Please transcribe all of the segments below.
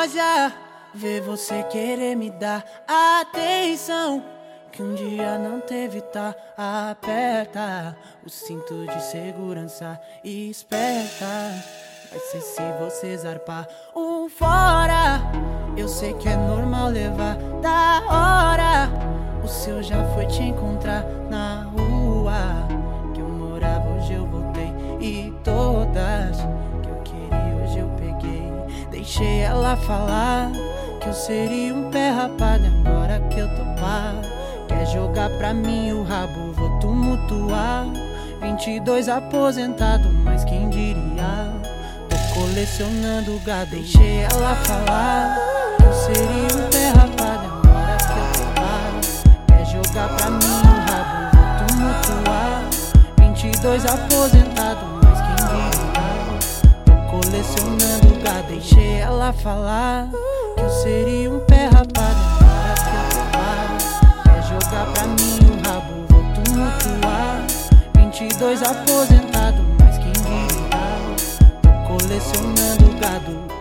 noja ver você querer me dar atenção. Que um dia não teve, tá? Aperta o cinto de segurança e esperta. Vai ser se você zarpar um fora. Eu sei que é normal levar da hora. Deixei ela falar que eu seria um pé rapado. Agora que eu pá. Quer jogar pra mim o rabo, vou tumultuar. 22 aposentado, mas quem diria? Tô colecionando gado, deixei ela falar. Que eu seria um pé rapado, agora que eu lá. Quer jogar pra mim o rabo, vou tumultuar. 22 aposentado, colecionando gado, deixei ela falar. Que eu seria um pé rapado, agora que lá. Quer jogar pra mim o rabo, vou tumultuar. 22 aposentado, mas quem diria? Tô colecionando gado.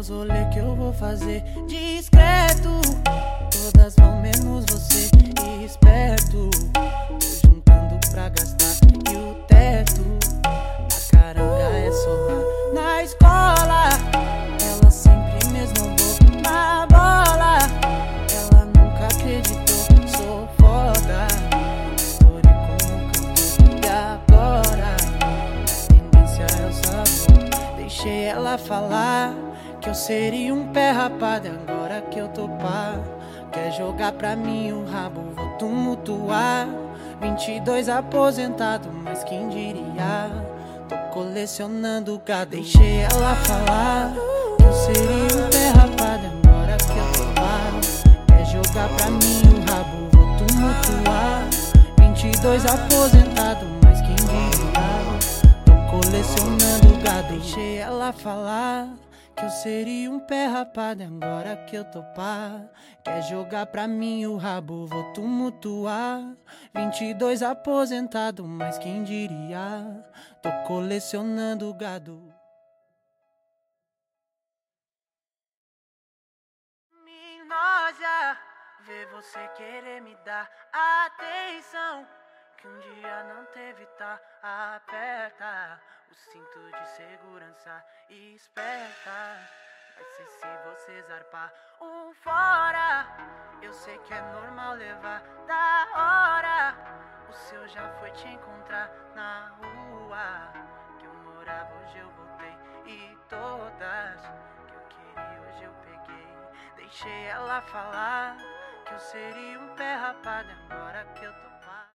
Os rolê que eu vou fazer discreto. Todas vão menos você e esperto. Tô juntando pra gastar e o teto da caranga é solar. Na escola, ela sempre me esnobou na bola. Ela nunca acreditou, sou foda. Estourei como cantor e agora a tendência é o sabor. Deixei ela falar que eu seria um pé rapado. Agora que eu pá, quer jogar pra mim o rabo, vou tumultuar. 22 aposentado, mas quem diria? Tô colecionando gado. Deixei ela falar que eu seria um pé rapado. Agora que eu pá, quer jogar pra mim o rabo, vou tumultuar. 22 aposentado, mas quem diria? Tô colecionando gado, deixei ela falar que eu seria um pé rapado. Agora que eu pá, quer jogar pra mim o rabo, vou tumultuar. 22 aposentado, mas quem diria? Tô colecionando gado. Me noja ver você querer me dar atenção. Que um dia não teve, tá? Aperta o cinto de segurança e esperta. Vai ser se você zarpar um fora. Eu sei que é normal levar da hora. O seu já foi te encontrar na rua. Que eu morava, hoje eu voltei. E todas que eu queria, hoje eu peguei. Deixei ela falar que eu seria um pé rapado. Agora que eu tô